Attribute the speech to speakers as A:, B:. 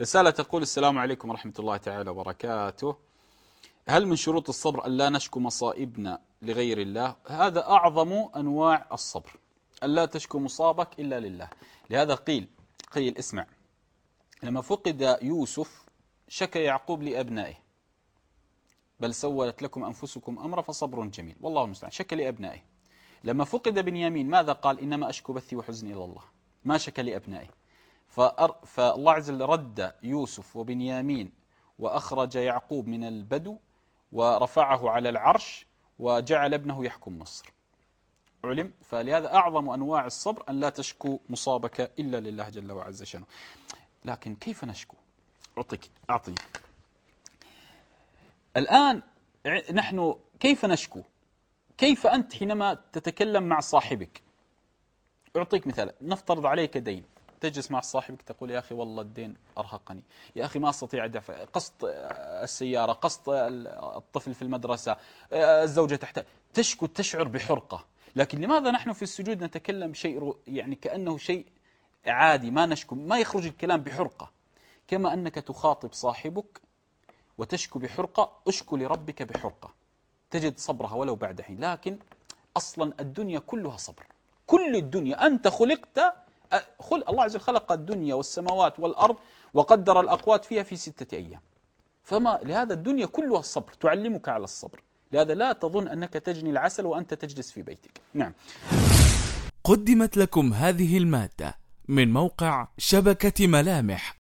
A: رسالة تقول السلام عليكم ورحمة الله تعالى وبركاته. هل من شروط الصبر أن لا نشكو مصائبنا لغير الله؟ هذا أعظم أنواع الصبر أن لا تشكو مصابك إلا لله. لهذا قيل قيل اسمع لما فقد يوسف شكى يعقوب لأبنائه بل سولت لكم أنفسكم أمر فصبر جميل. والله المستعان شكى لأبنائه. لما فقد بنيامين ماذا قال؟ إنما أشكو بثي وحزني إلى الله. ما شكى لأبنائه. فالله عز وجل رد يوسف وبنيامين وأخرج يعقوب من البدو ورفعه على العرش وجعل ابنه يحكم مصر. علم؟ فلهذا أعظم أنواع الصبر أن لا تشكو مصابك إلا لله جل وعز شأنه. لكن كيف نشكو؟ أعطيك أعطي الآن نحن كيف نشكو؟ كيف أنت حينما تتكلم مع صاحبك؟ أعطيك مثال. نفترض عليك دين. تجلس مع صاحبك تقول يا أخي والله الدين أرهقني. يا أخي ما أستطيع أدفع قسط السيارة قسط الطفل في المدرسة الزوجة تحتاج تشكو تشعر بحرقة. لكن لماذا نحن في السجود نتكلم شيء يعني كأنه شيء عادي ما نشكو ما يخرج الكلام بحرقة. كما أنك تخاطب صاحبك وتشكو بحرقة اشكو لربك بحرقة. تجد صبرها ولو بعد حين. لكن أصلا الدنيا كلها صبر. كل الدنيا أنت خلقت خل الله عز وجل خلق الدنيا والسماوات والأرض وقدر الأقوات فيها في ستة أيام. فما لهذا الدنيا كلها الصبر تعلمك على الصبر. لهذا لا تظن أنك تجني العسل وأنت تجلس في بيتك. نعم.
B: قدمت لكم هذه المادة من موقع شبكة ملامح.